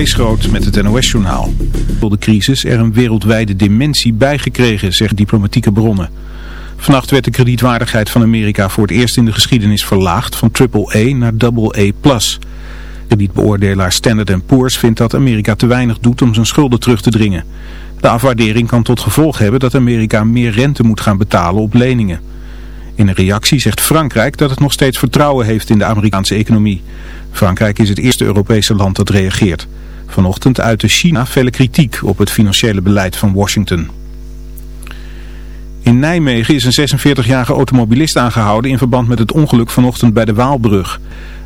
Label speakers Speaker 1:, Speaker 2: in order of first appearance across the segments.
Speaker 1: Kees Groot met het NOS-journaal. Door de crisis er een wereldwijde dimensie bijgekregen, zeggen diplomatieke bronnen. Vannacht werd de kredietwaardigheid van Amerika voor het eerst in de geschiedenis verlaagd van AAA naar AA+. Kredietbeoordelaar Standard Poor's vindt dat Amerika te weinig doet om zijn schulden terug te dringen. De afwaardering kan tot gevolg hebben dat Amerika meer rente moet gaan betalen op leningen. In een reactie zegt Frankrijk dat het nog steeds vertrouwen heeft in de Amerikaanse economie. Frankrijk is het eerste Europese land dat reageert. Vanochtend uitte China felle kritiek op het financiële beleid van Washington. In Nijmegen is een 46-jarige automobilist aangehouden in verband met het ongeluk vanochtend bij de Waalbrug.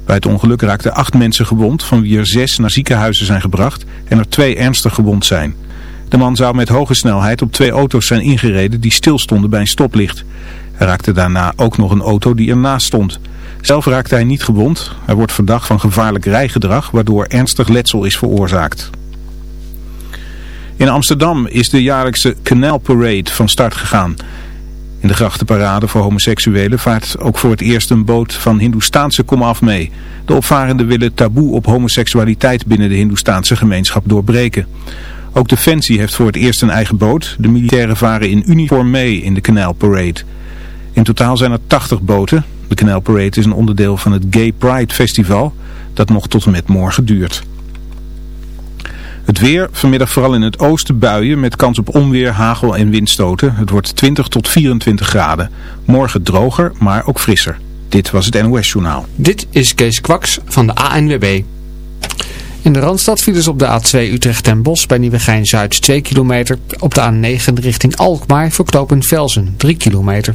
Speaker 1: Bij het ongeluk raakten acht mensen gewond, van wie er zes naar ziekenhuizen zijn gebracht en er twee ernstig gewond zijn. De man zou met hoge snelheid op twee auto's zijn ingereden die stilstonden bij een stoplicht. Hij raakte daarna ook nog een auto die ernaast stond. Zelf raakte hij niet gewond. Hij wordt verdacht van gevaarlijk rijgedrag waardoor ernstig letsel is veroorzaakt. In Amsterdam is de jaarlijkse Canal Parade van start gegaan. In de grachtenparade voor homoseksuelen vaart ook voor het eerst een boot van Hindoestaanse komaf mee. De opvarenden willen taboe op homoseksualiteit binnen de Hindoestaanse gemeenschap doorbreken. Ook Defensie heeft voor het eerst een eigen boot. De militairen varen in uniform mee in de Canal Parade. In totaal zijn er 80 boten. De Canal Parade is een onderdeel van het Gay Pride Festival dat nog tot en met morgen duurt. Het weer, vanmiddag vooral in het oosten buien met kans op onweer, hagel en windstoten. Het wordt 20 tot 24 graden. Morgen droger, maar ook frisser. Dit was het NOS Journaal.
Speaker 2: Dit is Kees Kwaks van de ANWB. In de Randstad ze op de A2 Utrecht en Bos bij Nieuwegein-Zuid 2 kilometer. Op de A9 richting Alkmaar voor knooppunt Velsen 3 kilometer.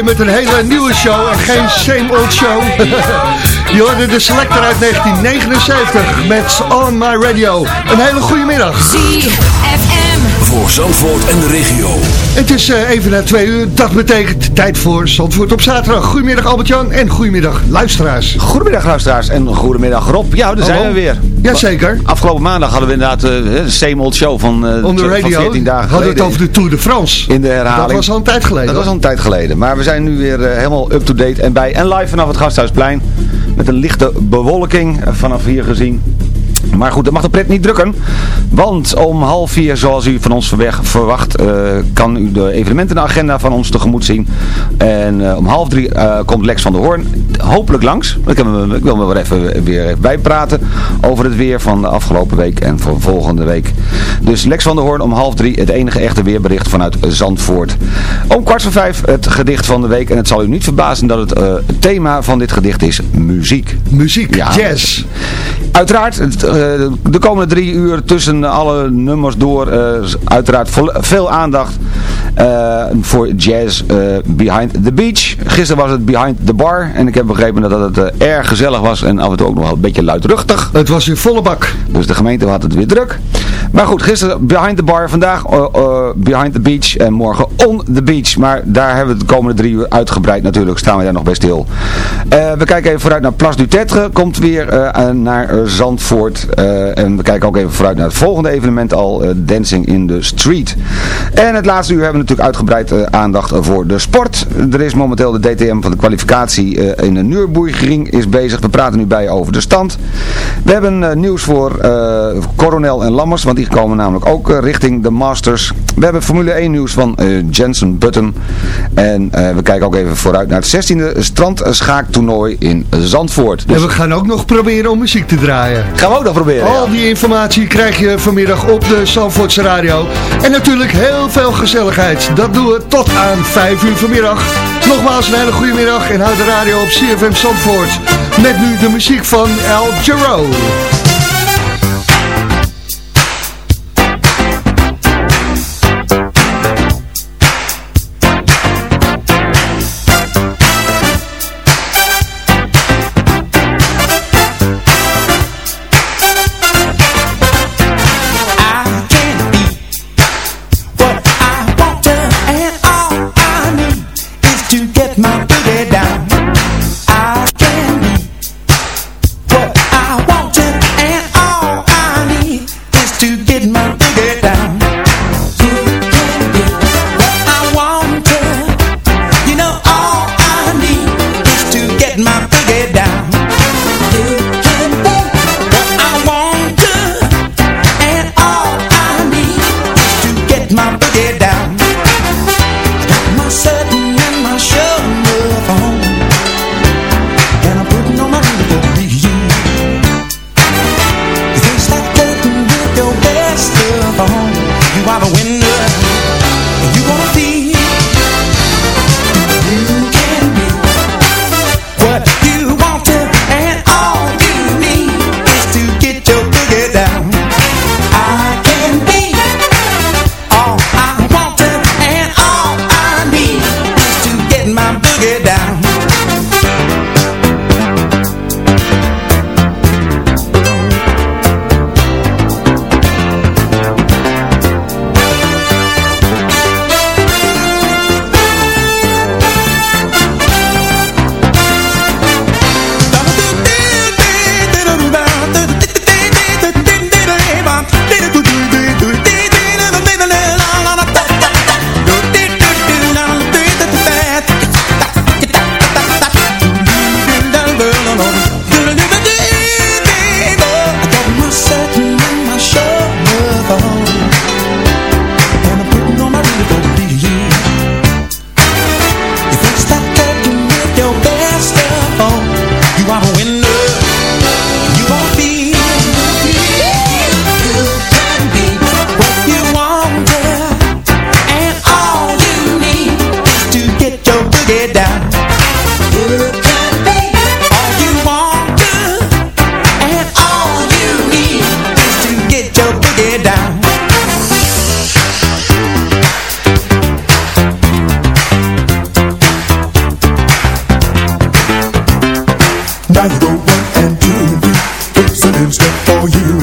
Speaker 3: Met een hele nieuwe show en geen same old show. Je hoorde de selector uit 1979 met On My Radio. Een hele goede middag.
Speaker 4: Voor Zandvoort en de regio.
Speaker 3: Het is eh, even na twee uur. Dat betekent tijd voor Zandvoort op zaterdag. Goedemiddag Albert-Jan en goedemiddag luisteraars.
Speaker 5: Goedemiddag luisteraars en goedemiddag Rob. Ja, daar zijn
Speaker 3: Hallo.
Speaker 5: we weer.
Speaker 3: Jazeker.
Speaker 5: Afgelopen maandag hadden we inderdaad eh, de same old show van, eh,
Speaker 3: On the
Speaker 5: van
Speaker 3: radio
Speaker 5: 14 dagen
Speaker 3: hadden we het over de Tour de France.
Speaker 5: in de herhaling.
Speaker 3: Dat was al een tijd geleden.
Speaker 5: Dat was al een tijd geleden. Maar we zijn nu weer helemaal up-to-date en bij. En live vanaf het Gasthuisplein. Met een lichte bewolking vanaf hier gezien. Maar goed, dat mag de pret niet drukken. Want om half vier, zoals u van ons verweg- verwacht, eh, kan u de evenementenagenda van ons tegemoet zien. En eh, om half drie eh, komt Lex van der Hoorn hopelijk langs. Ik, hem- ik wil me wel even weer bijpraten over het weer van de afgelopen week en voor volgende week. Dus Lex van der Hoorn om half drie, het enige echte weerbericht vanuit Zandvoort. Om kwart voor vijf het gedicht van de week. En het zal u niet verbazen dat het thema van dit gedicht is muziek.
Speaker 3: Muziek,
Speaker 5: Ja.
Speaker 3: jazz.
Speaker 5: Uiteraard, het, eh, de komende drie uur tussen alle nummers door, eh, uiteraard veel aandacht eh, voor jazz eh, Behind the Beach. Gisteren was het Behind the Bar en ik heb begrepen dat het erg gezellig was en af en toe ook nog wel een beetje luidruchtig.
Speaker 3: Het was weer volle bak.
Speaker 5: Dus de gemeente had het weer druk. Maar goed, gisteren Behind the Bar, vandaag eh, eh, Behind the Beach en morgen On the Beach. Maar daar hebben we de komende drie uur uitgebreid natuurlijk, staan we daar nog bij stil. Eh, we kijken even vooruit naar Place du Tetre, komt weer naar Zandvoort. En we kijken ook even vooruit naar het volgende evenement al, Dancing in the Street. En het laatste uur hebben we natuurlijk uitgebreid aandacht voor de sport. Er is momenteel de DTM van de kwalificatie in de Nürburgring is bezig. We praten nu bij over de stand. We hebben nieuws voor Coronel en Lammers, want die komen namelijk ook eh, richting de Masters. We hebben Formule 1 nieuws van eh, Jensen Button. En eh, we kijken ook even vooruit naar het 16e strandschaaktoernooi in Zandvoort. Dus
Speaker 3: En we gaan ook nog proberen om muziek te draaien.
Speaker 5: gaan we ook nog proberen. ja.
Speaker 3: Al die informatie krijg je vanmiddag op de Zandvoortse Radio. En natuurlijk heel veel gezelligheid. Dat doen we tot aan 5 uur vanmiddag. Nogmaals een hele goede middag en houd de radio op CFM Zandvoort. Met nu de muziek van El Giro.
Speaker 6: up I go and do.
Speaker 7: It's an instrument for you.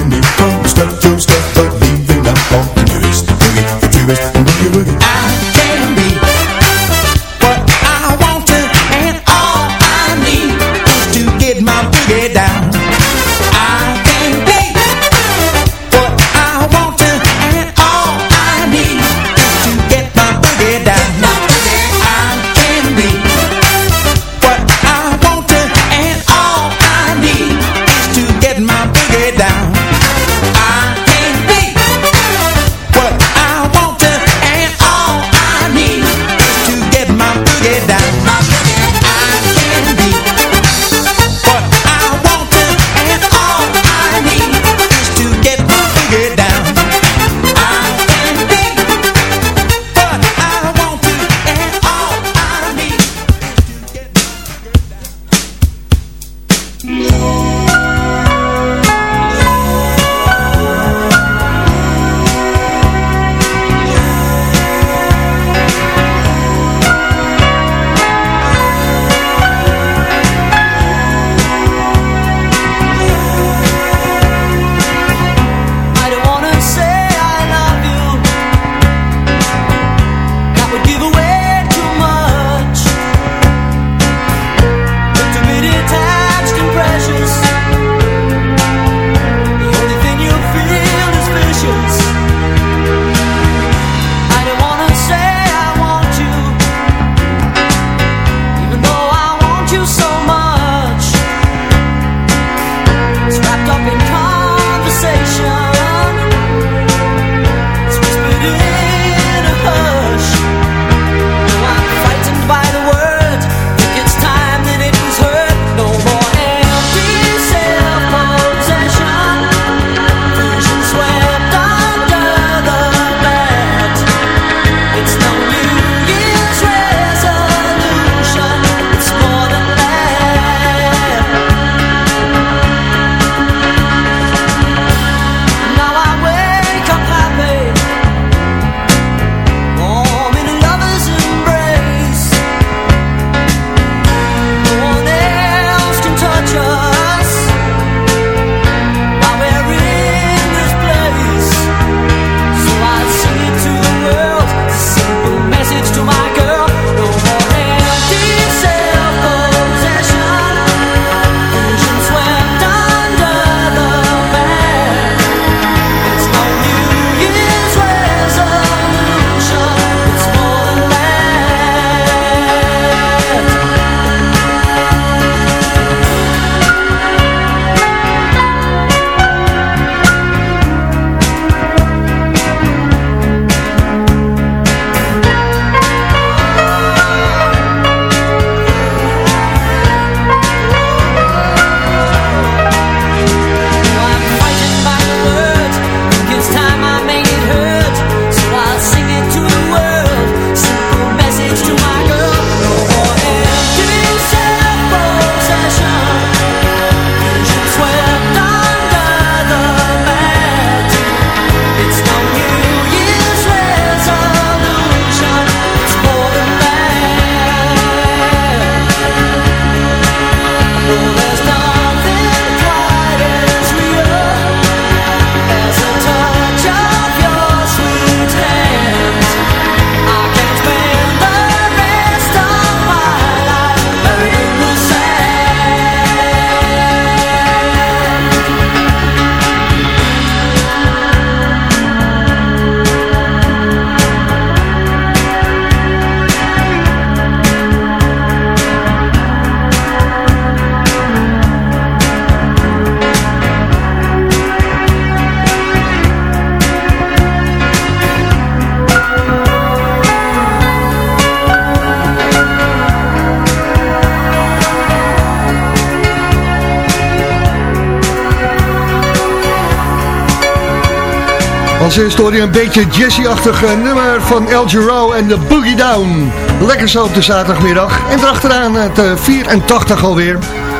Speaker 3: Als eerste hoor je een beetje Jesse-achtig eh, nummer van El Row en de Boogie Down. Lekker zo op de zaterdagmiddag. En erachteraan het eh, 84 alweer.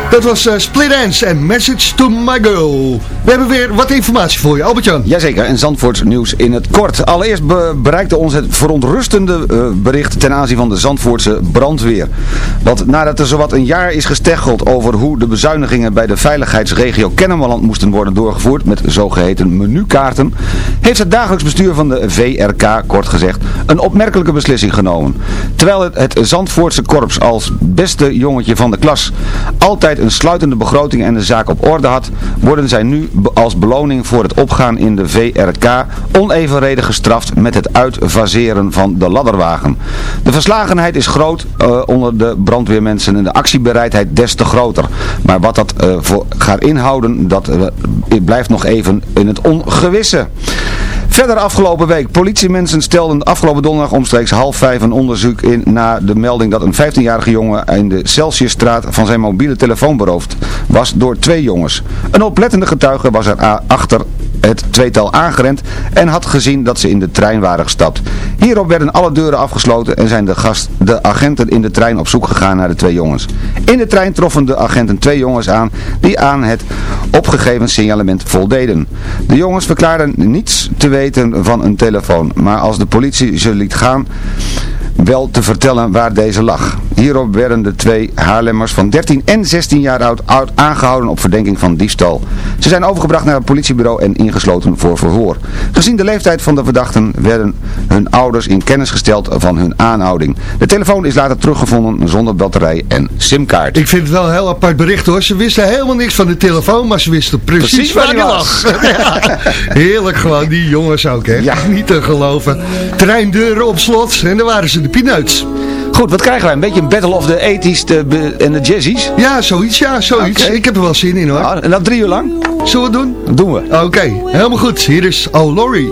Speaker 8: Dat was eh, Split Ends en Message to My Girl. We hebben weer wat informatie voor je, Albert-Jan.
Speaker 5: Jazeker, en Zandvoorts nieuws in het kort. Allereerst be- bereikte ons het verontrustende eh, bericht ten aanzien van de Zandvoortse brandweer. Want nadat er zowat een jaar is gesteggeld over hoe de bezuinigingen bij de veiligheidsregio Kennemerland moesten worden doorgevoerd met zogeheten menukaarten, heeft het dagelijks bestuur van de VRK, kort gezegd, een opmerkelijke beslissing genomen. Terwijl het, het Zandvoortse korps als beste jongetje van de klas altijd een sluitende begroting en de zaak op orde had, worden zij nu als beloning voor het opgaan in de VRK onevenredig gestraft met het uitfaseren van de ladderwagen. De verslagenheid is groot eh, onder de brandweermensen en de actiebereidheid des te groter. Maar wat dat eh, voor gaat inhouden, dat eh, blijft nog even in het ongewisse. Verder afgelopen week. Politiemensen stelden afgelopen donderdag omstreeks half vijf een onderzoek in na de melding dat een 15-jarige jongen in de Celsiusstraat van zijn mobiele telefoon beroofd was door twee jongens. Een oplettende getuige was er achter het tweetal aangerend en had gezien dat ze in de trein waren gestapt. Hierop werden alle deuren afgesloten en zijn de, gast, de agenten in de trein op zoek gegaan naar de twee jongens. In de trein troffen de agenten twee jongens aan die aan het opgegeven signalement voldeden. De jongens verklaarden niets te weten van een telefoon, maar als de politie ze liet gaan wel te vertellen waar deze lag. Hierop werden de twee Haarlemmers van 13 en 16 jaar oud, oud aangehouden op verdenking van diefstal. Ze zijn overgebracht naar het politiebureau en ingesloten voor verhoor. Gezien de leeftijd van de verdachten werden hun ouders in kennis gesteld van hun aanhouding. De telefoon is later teruggevonden zonder batterij en simkaart.
Speaker 8: Ik vind het wel een heel apart bericht hoor. Ze wisten helemaal niks van de telefoon, maar ze wisten precies,
Speaker 5: Precies
Speaker 8: waar die lag. Ja, heerlijk gewoon, die jongens ook hè.
Speaker 5: Ja.
Speaker 8: Niet te geloven. Treindeuren op slot en dan waren ze de pinuits.
Speaker 5: Goed, wat krijgen wij? Een beetje een battle of the 80s de, en de jazzies?
Speaker 8: Ja, zoiets, ja, zoiets. Ik heb er wel zin in hoor.
Speaker 5: Ja, en dat drie uur lang?
Speaker 8: Zullen we het doen?
Speaker 5: Dat doen we.
Speaker 8: Oké, helemaal goed. Hier is Oh Laurie.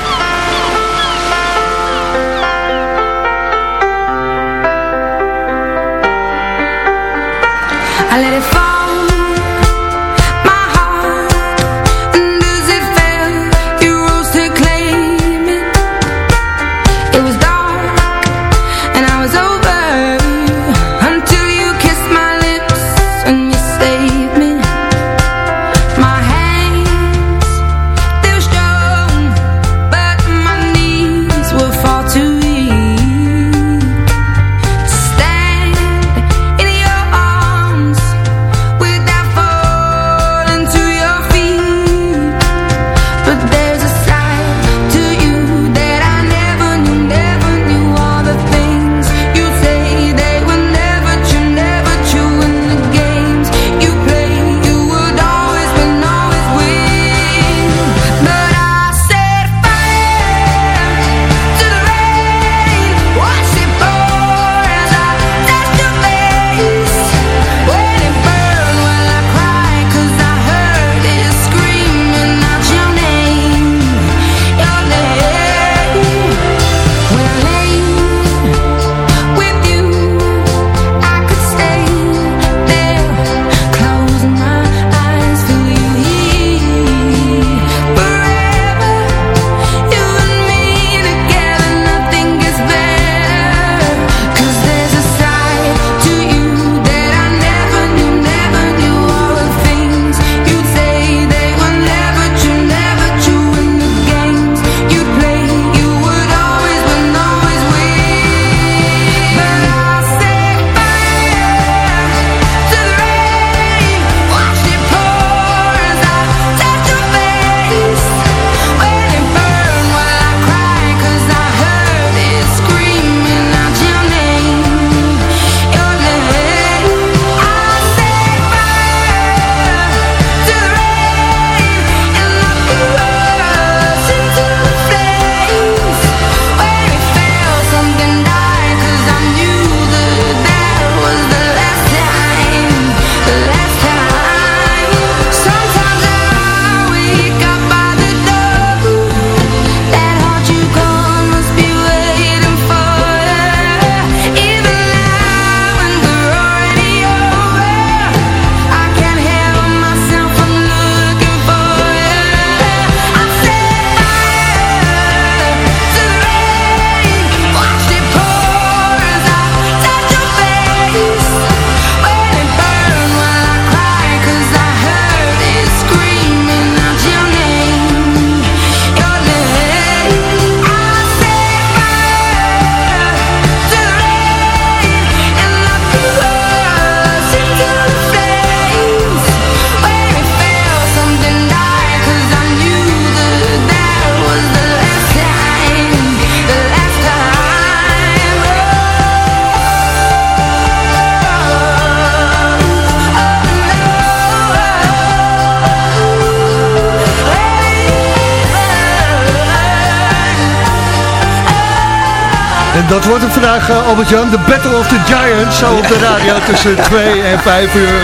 Speaker 3: Dat wordt hem vandaag, eh, Albert-Jan. De Battle of the Giants. Zo op de radio tussen 2 en 5 uur.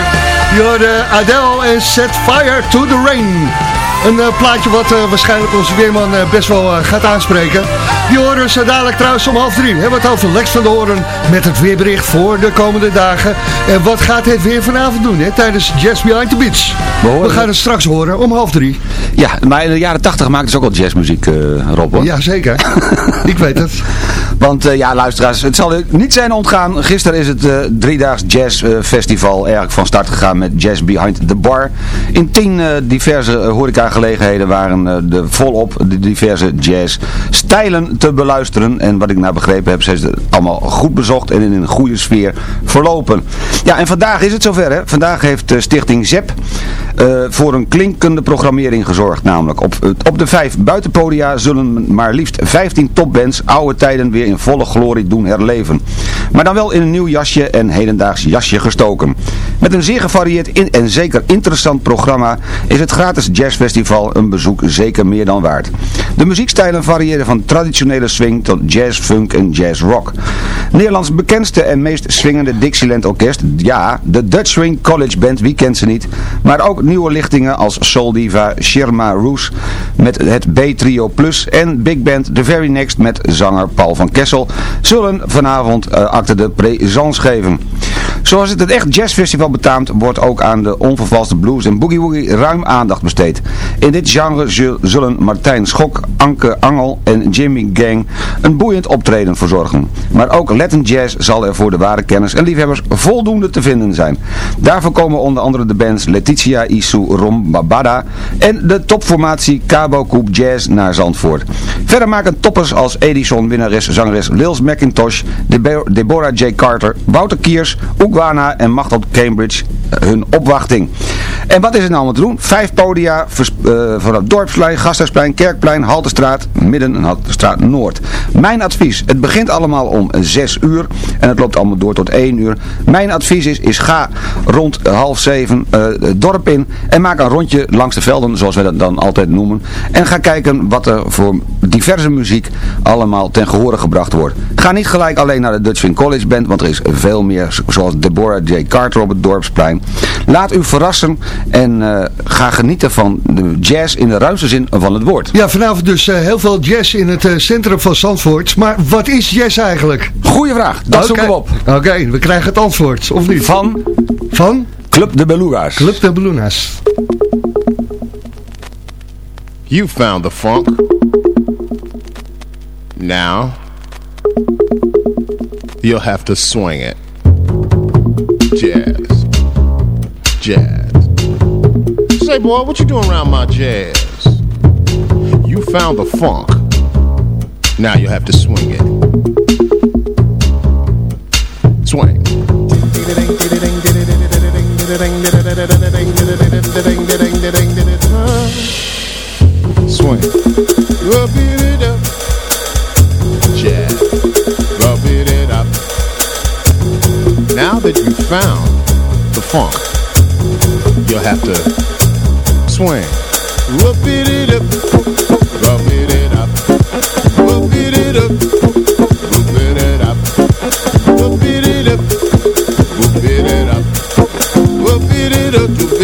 Speaker 3: Je hoorde Adele en Set Fire to the Rain. Een eh, plaatje wat eh, waarschijnlijk onze weerman eh, best wel eh, gaat aanspreken. Die horen we zo dadelijk trouwens om half drie. We hebben het over Lex van de Hoorn met het weerbericht voor de komende dagen. En wat gaat het weer vanavond doen hè, tijdens Jazz Behind the Beach? We gaan het straks horen om half drie.
Speaker 5: Ja, maar in de jaren 80 maakten ze ook al jazzmuziek, eh Rob. Hoor.
Speaker 3: Ja, zeker. Ik weet het.
Speaker 5: Want eh, ja, luisteraars, het zal niet zijn ontgaan. Gisteren is het eh driedaags jazz eh, festival eigenlijk van start gegaan met Jazz Behind the Bar. In tien diverse uh, horecagelegenheden waren de volop de diverse jazz stijlen te beluisteren. En wat ik nou begrepen heb, zijn ze allemaal goed bezocht en in een goede sfeer verlopen. Ja, en vandaag is het zover. Hè? Vandaag heeft Stichting ZEP eh, voor een klinkende programmering gezorgd. Namelijk op, op de vijf buitenpodia zullen maar liefst 15 topbands oude tijden weer in volle glorie doen herleven. Maar dan wel in een nieuw jasje en hedendaags jasje gestoken. Met een zeer gevarieerd en zeker interessant programma is het gratis jazzfestival een bezoek zeker meer dan waard. De muziekstijlen variëren van traditionele swing tot jazz, funk en jazz rock. Nederlands bekendste en meest swingende Dixieland orkest, ja, de Dutch Swing College Band, wie kent ze niet, maar ook nieuwe lichtingen als Soul Diva Sherma Roos met het B-trio Plus en Big Band The Very Next met zanger Paul van Kessel zullen vanavond uh, acte de présence geven. Zoals het het echt jazzfestival betaamt, wordt ook aan de onvervalste blues en boogie woogie ruim aandacht besteed. In dit genre zullen Martijn Schok, Anke Angel en Jimmy Gang een boeiend optreden verzorgen. Maar ook Latin Jazz zal er voor de ware kenners en liefhebbers voldoende te vinden zijn. Daarvoor komen onder andere de bands Letitia Isu Rombabada en de topformatie Cabo Coop Jazz naar Zandvoort. Verder maken toppers als Edison winnares zangeres Lils McIntosh, Deborah J. Carter, Wouter Kiers, En Machtel Cambridge hun opwachting. En wat is er nou allemaal te doen? Vijf podia uh, vanaf Dorpsplein, Gasthuisplein, Kerkplein, Haltestraat, Midden en Haltestraat Noord. Mijn advies, het begint allemaal om 6 uur en het loopt allemaal door tot 1 uur. Mijn advies is, is ga rond half 7 uh, het dorp in en maak een rondje langs de velden, zoals wij dat dan altijd noemen. En ga kijken wat er voor diverse muziek allemaal ten gehore gebracht wordt. Ga niet gelijk alleen naar de Dutch College Band, want er is veel meer, zoals Deborah J. Carter op het Dorpsplein. Laat u verrassen en uh, ga genieten van de jazz in de ruimste zin van het woord.
Speaker 3: Ja, vanavond dus uh, heel veel jazz in het uh, centrum van Zandvoort. Maar wat is jazz eigenlijk?
Speaker 5: Goeie vraag, dat okay. zoeken we op.
Speaker 3: Oké, okay, we krijgen het antwoord, of niet?
Speaker 5: Van?
Speaker 3: Van?
Speaker 5: Club de Beluga's.
Speaker 3: Club de Beluga's.
Speaker 9: You found the funk. Now, you'll have to swing it. Jazz. Jazz. Say, boy, what you doing around my jazz? You found the funk. Now you have to swing it. Swing. Swing. It found the funk, you'll have to swing. Rub it up. Rub it up. Rub it up. Rub it up. Rub it up. Rub it up. Rub it up.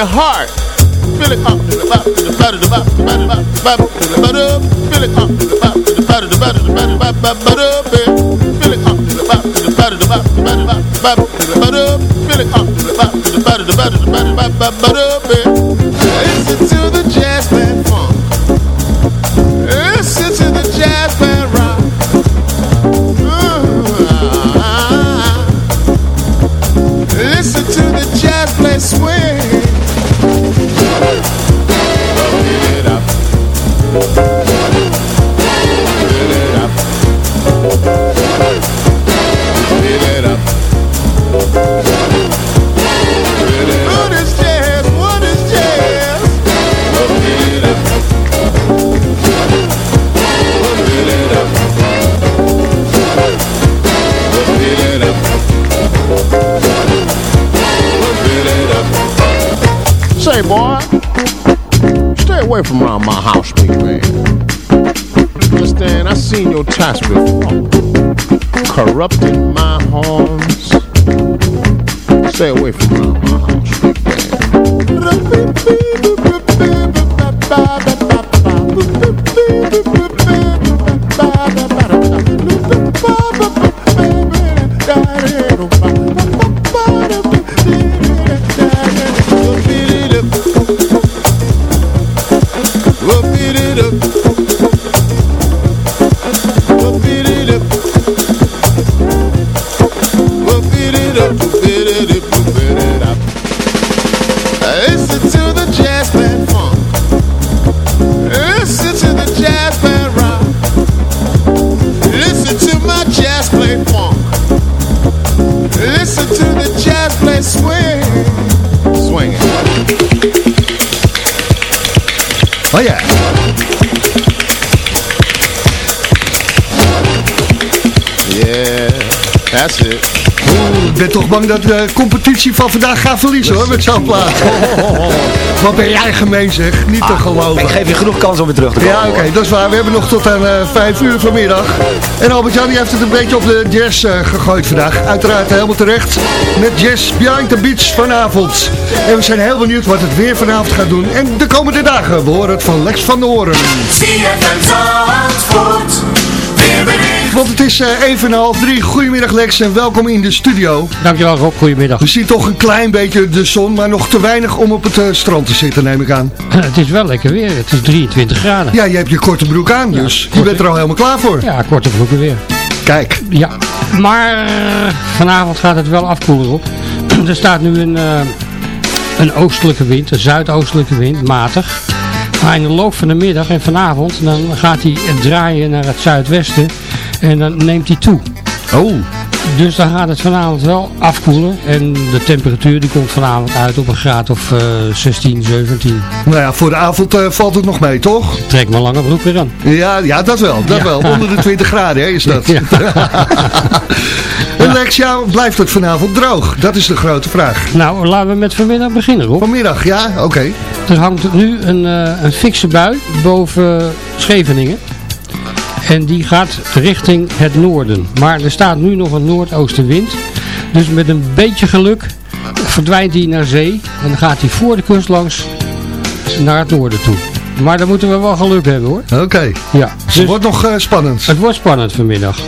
Speaker 9: Your heart. Feel it up to the bop, to the to the bop, to the bop, to bop, to the up. Feel it up to the bop, to the to the to the the bop, bop, up. Feel it up to the bop, to the to the bop, to the bop, bop, to the up. Feel it up to the bop, to the to the to the the bop, bop, up. Listen to the jazz band funk. Away from around my house, big man. Understand? I seen your tats before. Corrupting my horns. Stay away from around Yeah, that's it.
Speaker 3: Ik ben toch bang dat de competitie van vandaag gaat verliezen hoor, met zo'n plaat. Wat ben jij gemeen zeg, niet te geloven.
Speaker 5: Ik geef je genoeg kans om weer terug te komen.
Speaker 3: Ja, oké, dat is waar. We hebben nog tot aan eh 5 uur vanmiddag. En Albert-Jan heeft het een beetje op de jazz eh, gegooid vandaag. Uiteraard helemaal terecht. Met Jazz Behind the Beach vanavond. En we zijn heel benieuwd wat het weer vanavond gaat doen. En de komende dagen, we horen het van Lex van de Horen.
Speaker 10: Zandvoort. Weerbericht.
Speaker 3: Want het is eh, even half drie. Goedemiddag Lex en welkom in de studio.
Speaker 11: Dankjewel Rob, goedemiddag.
Speaker 3: We zien toch een klein beetje de zon, maar nog te weinig om op het eh, strand te zitten, neem ik aan.
Speaker 11: Het is wel lekker weer, het is 23 graden.
Speaker 3: Ja, je hebt je korte broek aan, dus je bent er al helemaal klaar voor.
Speaker 11: Ja, korte broeken weer.
Speaker 3: Kijk.
Speaker 11: Ja, maar eh, vanavond gaat het wel afkoelen op. er staat nu een, eh, een oostelijke wind, een zuidoostelijke wind, matig. Maar in de loop van de middag en vanavond, dan gaat hij draaien naar het zuidwesten en dan neemt hij toe.
Speaker 3: Oh.
Speaker 11: Dus dan gaat het vanavond wel afkoelen en de temperatuur die komt vanavond uit op een graad of eh 16, 17.
Speaker 3: Nou ja, voor de avond eh, valt het nog mee, toch?
Speaker 11: Trek mijn lange broek weer aan.
Speaker 3: Ja, ja dat wel. Dat
Speaker 11: Ja.
Speaker 3: wel. Onder de 20 graden hè, is dat.
Speaker 11: Ja.
Speaker 3: en Lex, ja, blijft het vanavond droog? Dat is de grote vraag.
Speaker 11: Nou, laten we met vanmiddag beginnen, Rob.
Speaker 3: Vanmiddag, ja, oké.
Speaker 11: Er hangt nu een, eh, een fikse bui boven Scheveningen. En die gaat richting het noorden. Maar er staat nu nog een noordoostenwind. Dus met een beetje geluk verdwijnt hij naar zee. En dan gaat hij voor de kust langs naar het noorden toe. Maar dan moeten we wel geluk hebben hoor.
Speaker 3: Oké.
Speaker 11: Ja.
Speaker 3: Dus het wordt nog eh, spannend.
Speaker 11: Het wordt spannend vanmiddag.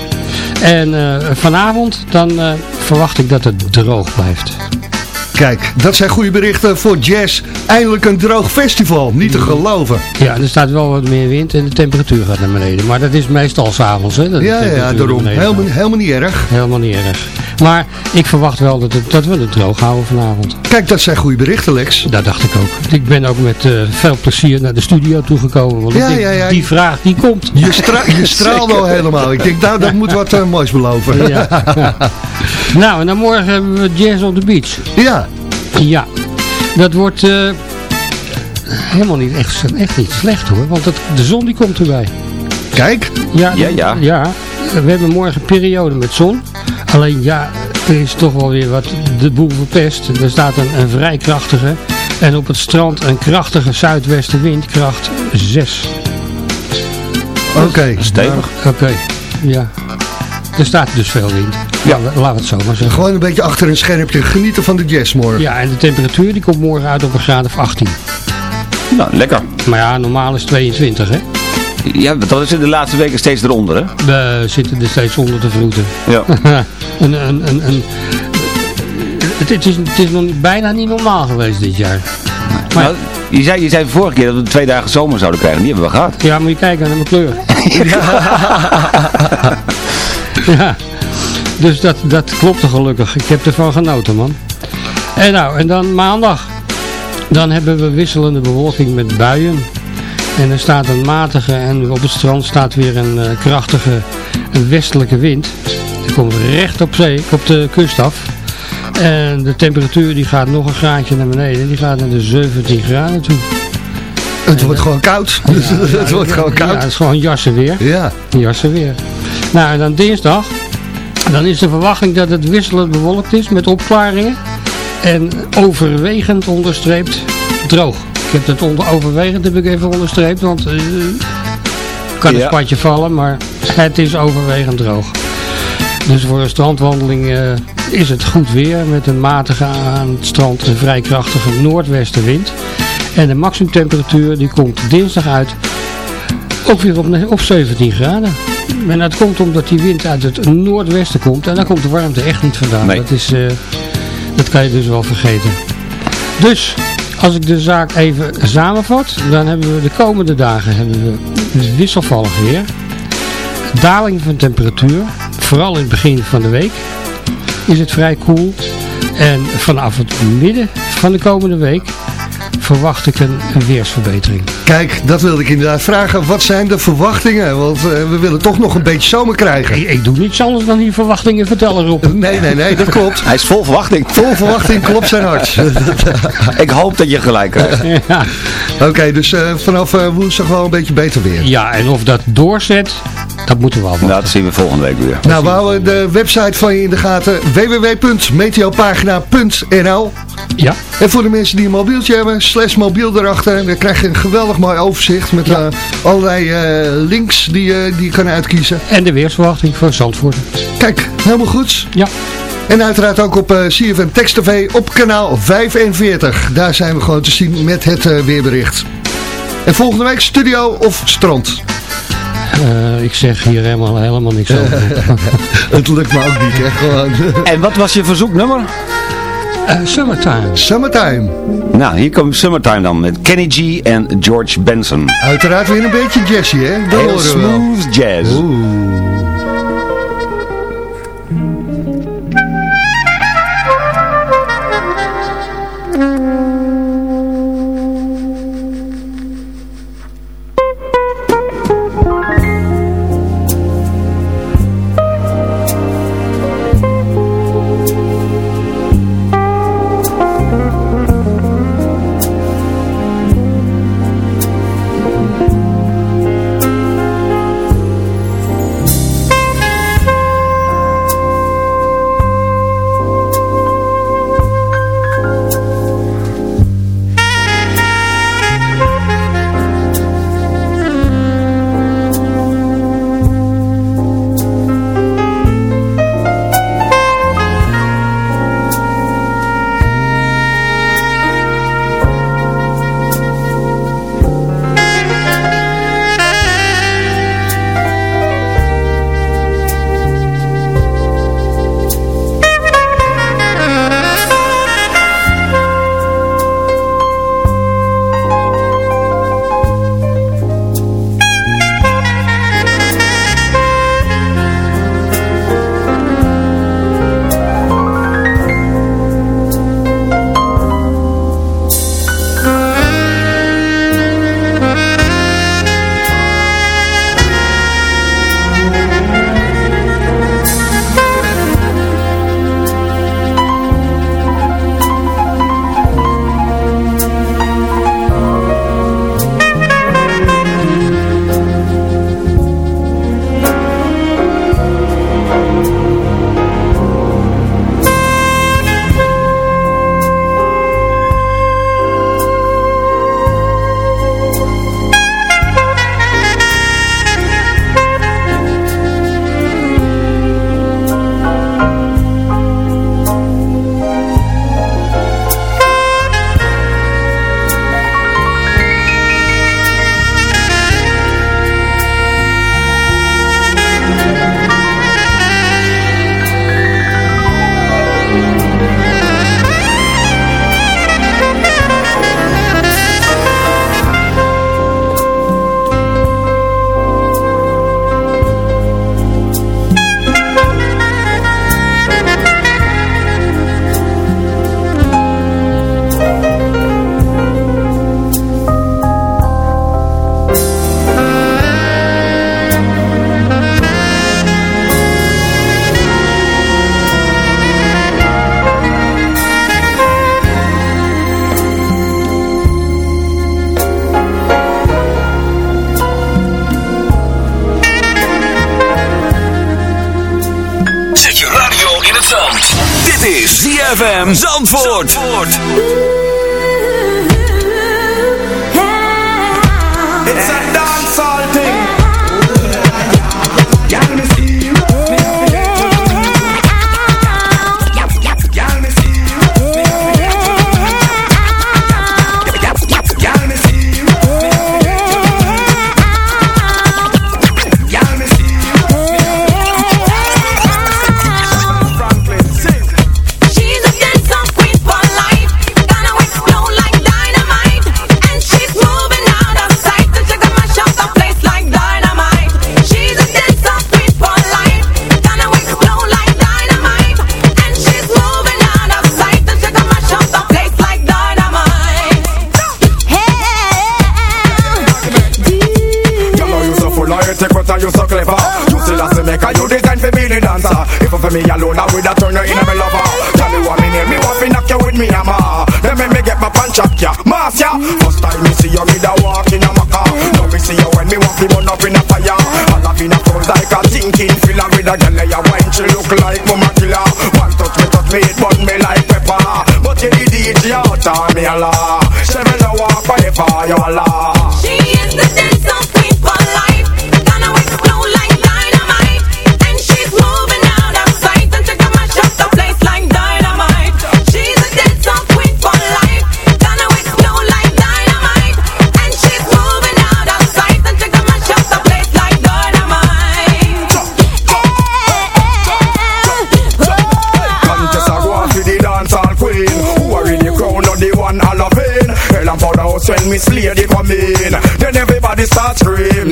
Speaker 11: En eh, vanavond dan eh, verwacht ik dat het droog blijft.
Speaker 3: Kijk, dat zijn goede berichten voor jazz. Eindelijk een droog festival. Niet te geloven.
Speaker 11: Ja, er staat wel wat meer wind en de temperatuur gaat naar beneden. Maar dat is meestal s'avonds.
Speaker 3: Ja, ja, daarom. Helemaal, helemaal niet erg.
Speaker 11: Helemaal niet erg. Maar ik verwacht wel dat, het, dat we het droog houden vanavond.
Speaker 3: Kijk, dat zijn goede berichten, Lex.
Speaker 11: Dat dacht ik ook. Ik ben ook met eh, veel plezier naar de studio toegekomen. Want
Speaker 3: Ja,
Speaker 11: ik
Speaker 3: ja, ja.
Speaker 11: die vraag die komt.
Speaker 3: Je, stra je straalde al helemaal. Ik denk, nou, dat moet wat eh, moois beloven.
Speaker 11: Ja. nou, en dan morgen hebben we Jazz on the Beach.
Speaker 3: Ja.
Speaker 11: Ja. Dat wordt eh, helemaal niet echt, echt niet slecht hoor. Want het, de zon die komt erbij.
Speaker 3: Kijk.
Speaker 11: Ja,
Speaker 5: Ja, ja.
Speaker 11: ja. We hebben morgen een periode met zon. Alleen ja, er is toch wel weer wat de boel verpest. Er staat een, een vrij krachtige. En op het strand een krachtige zuidwestenwind, kracht 6.
Speaker 3: Oké.
Speaker 5: Stevig.
Speaker 11: Oké, ja. Er staat dus veel wind. Ja. We het zo maar zeggen.
Speaker 3: Gewoon een beetje achter een schermpje. Genieten van de jazz morgen.
Speaker 11: Ja, en de temperatuur die komt morgen uit op een graad of 18.
Speaker 5: Nou, lekker.
Speaker 11: Maar ja, normaal is 22 hè.
Speaker 5: Ja, dat is in de laatste weken steeds eronder, hè?
Speaker 11: We zitten er steeds onder te vloeten.
Speaker 5: Ja.
Speaker 11: een, een, een, een, het, het is, het is nog bijna niet normaal geweest dit jaar. Maar,
Speaker 5: Nou, je, zei, je zei vorige keer dat we twee dagen zomer zouden krijgen. Die hebben we gehad.
Speaker 11: ja, moet je kijken naar mijn kleur. ja. Dus dat, dat klopte gelukkig. Ik heb ervan genoten, man. En nou, en dan maandag. Dan hebben we wisselende bewolking met buien. En er staat een matige en op het strand staat weer een eh, krachtige een westelijke wind. Die komt recht op zee, op de kust af. En de temperatuur die gaat nog een graadje naar beneden. Die gaat naar de 17 graden toe.
Speaker 3: Het wordt gewoon koud. het wordt gewoon
Speaker 11: Ja,
Speaker 3: koud.
Speaker 11: het is gewoon jassen weer.
Speaker 3: Ja.
Speaker 11: Jassen weer. Nou, en dan dinsdag. Dan is de verwachting dat het wisselend bewolkt is met opklaringen. En overwegend onderstreept droog. heb het onder, overwegend heb ik even onderstreept, want eh kan een
Speaker 5: Ja.
Speaker 11: spatje vallen, maar het is overwegend droog. Dus voor een strandwandeling eh, is het goed weer met een matige aan het strand een vrij krachtige noordwestenwind. En de maximumtemperatuur die komt dinsdag uit ook weer op, op 17 graden. En dat komt omdat die wind uit het noordwesten komt en dan komt de warmte echt niet vandaan.
Speaker 5: Nee.
Speaker 11: Dat, is, eh, dat kan je dus wel vergeten. Dus, als ik de zaak even samenvat, dan hebben we de komende dagen hebben we wisselvallig weer. Daling van temperatuur, vooral in het begin van de week is het vrij koel. En vanaf het midden van de komende week verwacht ik een, een weersverbetering.
Speaker 3: Kijk, dat wilde ik inderdaad vragen. Wat zijn de verwachtingen? Want eh, we willen toch nog een beetje zomer krijgen.
Speaker 11: Ik, ik doe niets anders dan die verwachtingen vertellen, Rob.
Speaker 3: Nee, nee, nee, dat klopt.
Speaker 5: Hij is vol verwachting.
Speaker 3: Vol verwachting klopt zijn hart.
Speaker 5: Ik hoop dat je gelijk krijgt.
Speaker 11: Ja.
Speaker 3: Oké, dus eh, vanaf eh, woensdag wel een beetje beter weer.
Speaker 11: ja, en of dat doorzet, dat moeten we afwachten.
Speaker 5: Nou, dat zien we volgende week weer.
Speaker 3: Nou, we houden de website van je in de gaten. www.meteopagina.nl
Speaker 11: Ja.
Speaker 3: En voor de mensen die een mobieltje hebben, slash mobiel erachter. Dan krijg je een geweldig mooi overzicht met eh, allerlei eh, links die, je die je kan uitkiezen.
Speaker 11: En de weersverwachting voor Zandvoort.
Speaker 3: Kijk, helemaal goed.
Speaker 11: Ja.
Speaker 3: En uiteraard ook op eh CFM Text TV op kanaal 45. Daar zijn we gewoon te zien met het eh, weerbericht. En volgende week studio of strand.
Speaker 11: Eh, ik zeg hier helemaal, helemaal niks over.
Speaker 3: Het lukt me ook niet, hè. Gewoon.
Speaker 5: En wat was je verzoeknummer?
Speaker 11: Eh, summertime.
Speaker 3: Summertime.
Speaker 5: Nou, hier komt Summertime dan met Kenny G en George Benson.
Speaker 3: Uiteraard weer een beetje jazzy, hè. Dat
Speaker 5: Heel
Speaker 3: horen we wel.
Speaker 5: smooth jazz.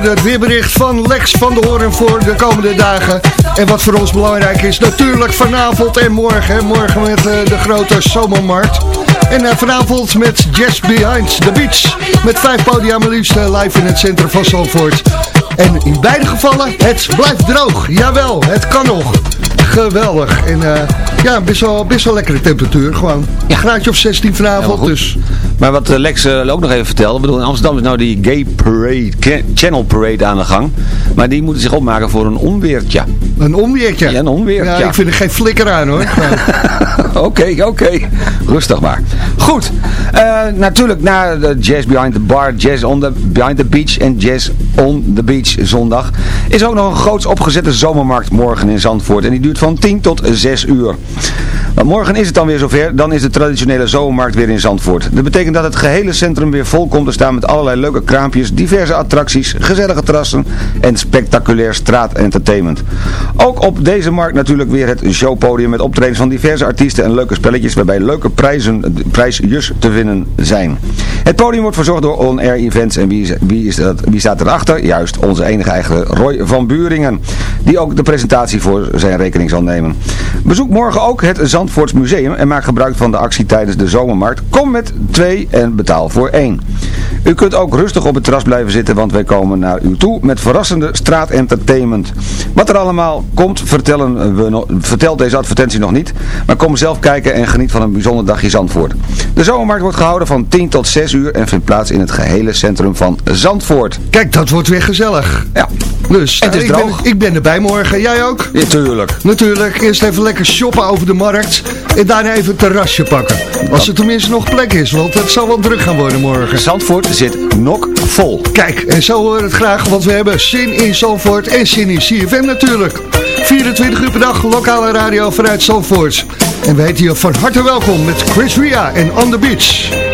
Speaker 3: hoorde het weerbericht van Lex van de Hoorn voor de komende dagen. En wat voor ons belangrijk is, natuurlijk vanavond en morgen. Morgen met eh, de grote zomermarkt. En eh, vanavond met Jazz Behind the Beach. Met vijf podia maar liefst live in het centrum van Zandvoort. En in beide gevallen, het blijft droog. Jawel, het kan nog. Geweldig. En eh, ja, best wel, best wel lekkere temperatuur. Gewoon een graadje of 16 vanavond. dus
Speaker 5: Maar wat eh, Lex eh, ook nog even vertelde, ik bedoel, in Amsterdam is nou die Gay Parade, Channel Parade aan de gang. Maar die moeten zich opmaken voor een onweertje.
Speaker 3: een onweertje.
Speaker 5: Ja, een onweertje.
Speaker 3: Ja, ik vind er geen flikker aan hoor.
Speaker 5: Oké, oké. Rustig maar. Goed. Eh, natuurlijk na de Jazz Behind the Bar, Jazz on the, Behind the Beach en Jazz on the Beach zondag is ook nog een groots opgezette zomermarkt morgen in Zandvoort. En die duurt van 10 tot 6 uur. Want morgen is het dan weer zover, dan is de traditionele zomermarkt weer in Zandvoort. Dat betekent dat het gehele centrum weer vol komt te staan met allerlei leuke kraampjes, diverse attracties, gezellige terrassen en spectaculair straatentertainment. Ook op deze markt natuurlijk weer het showpodium met optredens van diverse artiesten en leuke spelletjes waarbij leuke prijzen, prijsjes te vinden zijn. Het podium wordt verzorgd door On Air Events en wie, is, wie, is dat, wie staat erachter? Juist onze enige eigen Roy van Buringen, die ook de presentatie voor zijn rekening zal nemen. Bezoek morgen ook het Zandvoorts Museum en maak gebruik van de actie tijdens de zomermarkt. Kom met twee en betaal voor één. U kunt ook rustig op het terras blijven zitten, want wij komen naar u toe met verrassende straatentertainment. Wat er allemaal komt, vertellen we no- vertelt deze advertentie nog niet, maar kom zelf kijken en geniet van een bijzonder dagje Zandvoort. De zomermarkt wordt gehouden van 10 tot 6 uur en vindt plaats in het gehele centrum van Zandvoort.
Speaker 3: Kijk, dat wordt weer gezellig.
Speaker 5: Ja.
Speaker 3: Dus
Speaker 5: het is
Speaker 3: ik, ben,
Speaker 5: droog.
Speaker 3: ik ben erbij morgen. Jij ook?
Speaker 5: Ja, tuurlijk.
Speaker 3: Natuurlijk. Eerst even lekker shoppen over de markt. En daarna even een terrasje pakken. Als er tenminste nog plek is, want het zal wel druk gaan worden morgen.
Speaker 5: Zandvoort zit nok vol.
Speaker 3: Kijk, en zo horen we het graag, want we hebben zin in Zandvoort en zin in CFM natuurlijk. 24 uur per dag, lokale radio vanuit Zandvoort. En we heten je van harte welkom met Chris Ria en On The Beach.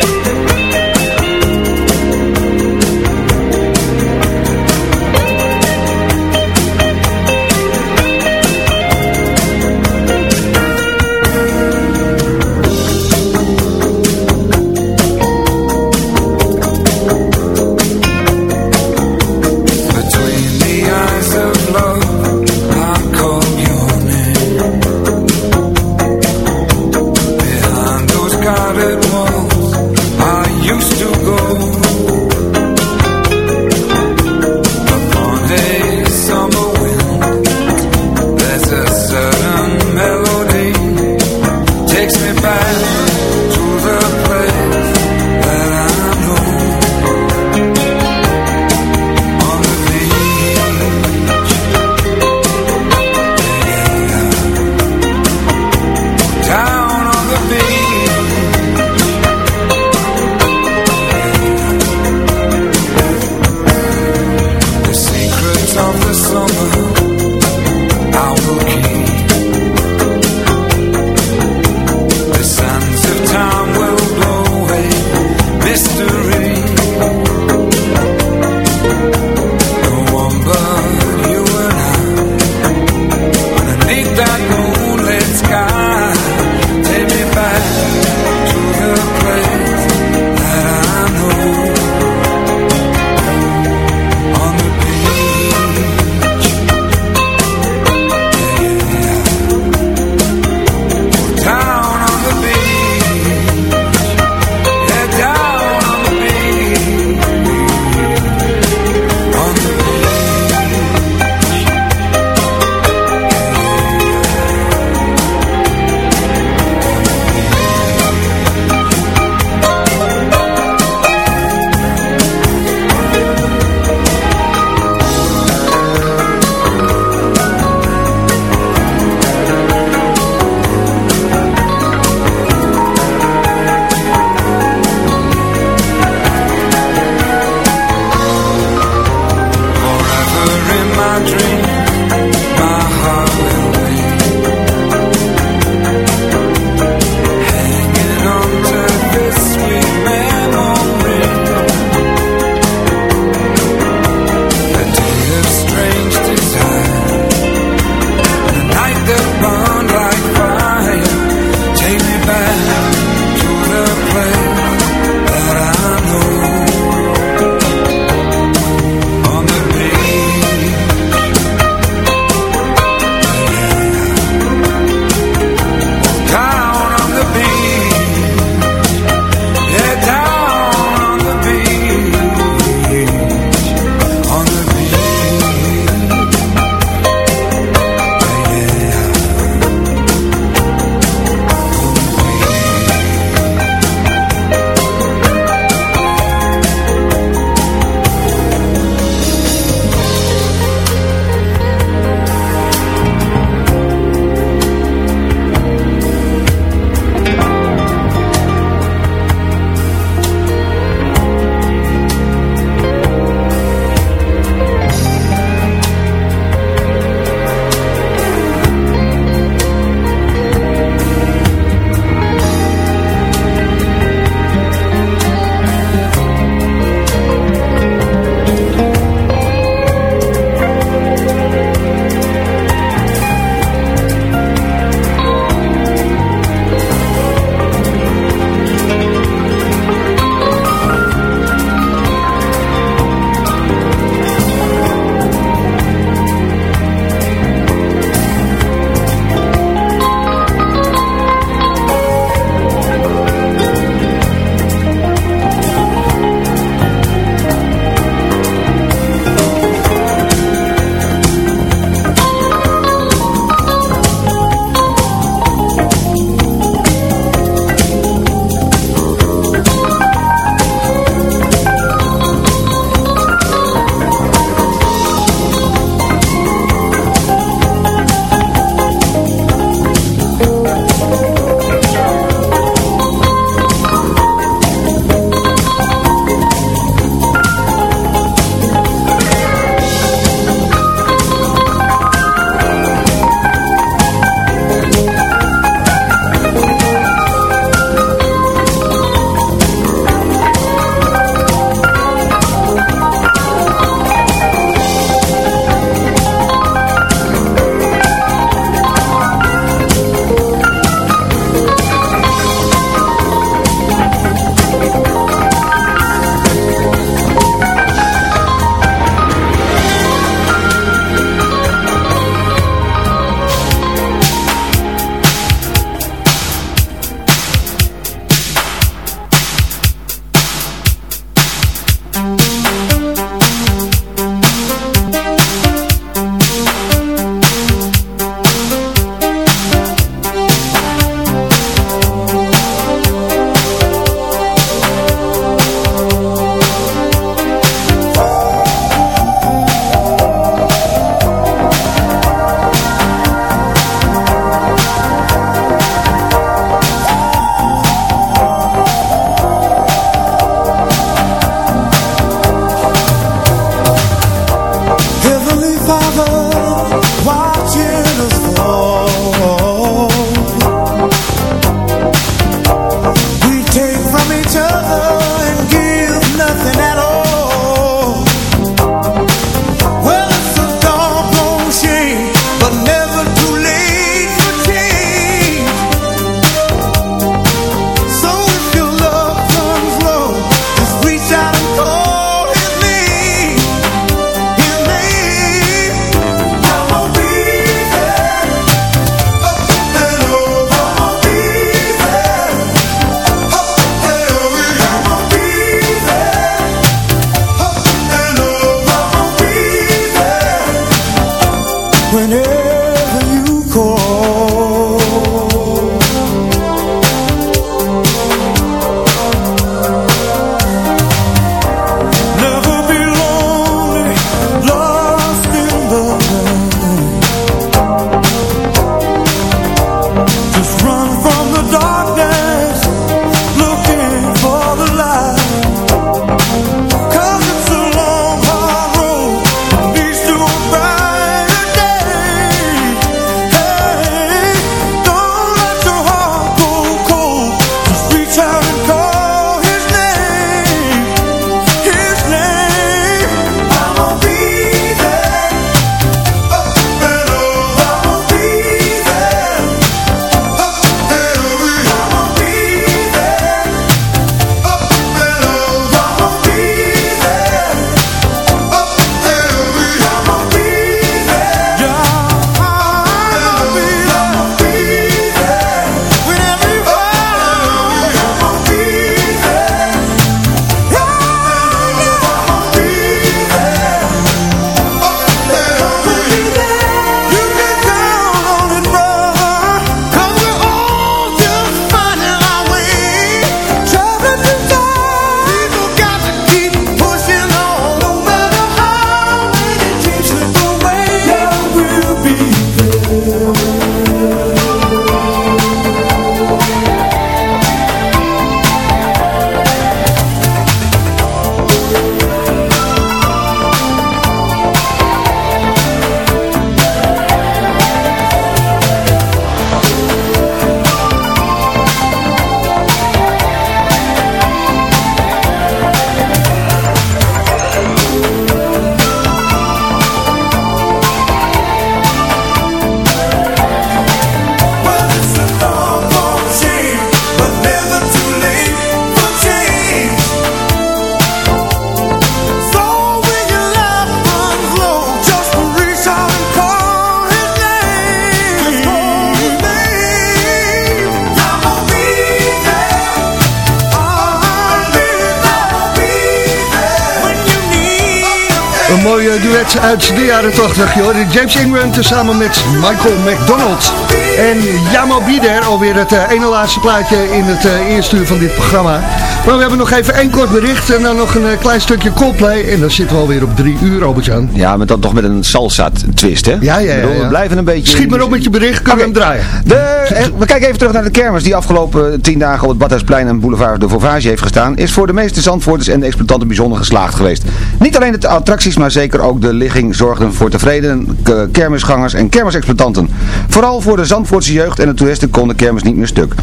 Speaker 3: Mooie duet uit de jaren 80. Je hoorde James Ingram tezamen met Michael McDonald. En Jamo Bieder, alweer het uh, ene laatste plaatje in het uh, eerste uur van dit programma. Maar we hebben nog even één kort bericht en dan nog een uh, klein stukje Coldplay. En dan zitten we alweer op drie uur, Robert-Jan.
Speaker 5: Ja, met dan toch met een salsa twist, hè?
Speaker 3: Ja, ja, ja.
Speaker 5: Bedoel. We blijven een beetje...
Speaker 3: Schiet maar op met je bericht, kunnen we hem draaien.
Speaker 5: De, eh, we kijken even terug naar de kermis die afgelopen tien dagen op het Badhuisplein en Boulevard de Vauvage heeft gestaan. Is voor de meeste Zandvoorters en de exploitanten bijzonder geslaagd geweest. Niet alleen de attracties, maar zeker ook de ligging zorgden voor tevreden eh, kermisgangers en kermisexploitanten. Vooral voor de Zandvoortse jeugd en de toeristen kon de kermis niet meer stuk.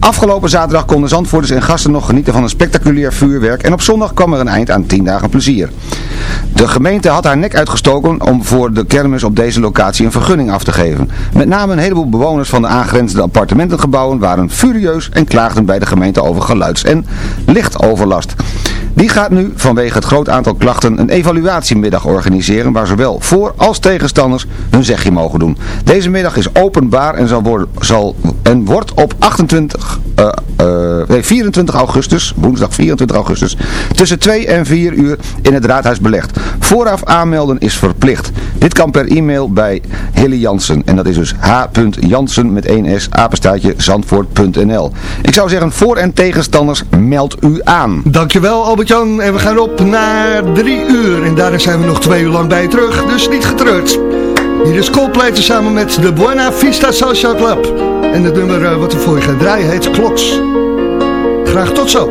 Speaker 5: Afgelopen zaterdag konden Zandvoorters en gasten nog genieten van een spectaculair vuurwerk en op zondag kwam er een eind aan tien dagen plezier. De gemeente had haar nek uitgestoken om voor de kermis op deze locatie een vergunning af te geven. Met name een heleboel bewoners van de aangrenzende appartementengebouwen waren furieus en klaagden bij de gemeente over geluids- en lichtoverlast. Die gaat nu vanwege het groot aantal klachten een evaluatiemiddag organiseren waar zowel voor- als tegenstanders hun zegje mogen doen. Deze middag is openbaar en, zal worden, zal, en wordt op 28, uh, uh, nee, 24 augustus, woensdag 24 augustus, tussen 2 en 4 uur in het raadhuis belegd. Vooraf aanmelden is verplicht. Dit kan per e-mail bij Hilly Jansen. En dat is dus h.jansen met 1s, apenstaatje, zandvoort.nl. Ik zou zeggen, voor- en tegenstanders, meld u aan.
Speaker 3: Dankjewel Albert-Jan. En we gaan op naar drie uur. En daarna zijn we nog twee uur lang bij je terug. Dus niet getreurd. Hier is Coldplay samen met de Buena Vista Social Club. En het nummer uh, wat we voor je gaan draaien heet Kloks. Graag tot zo.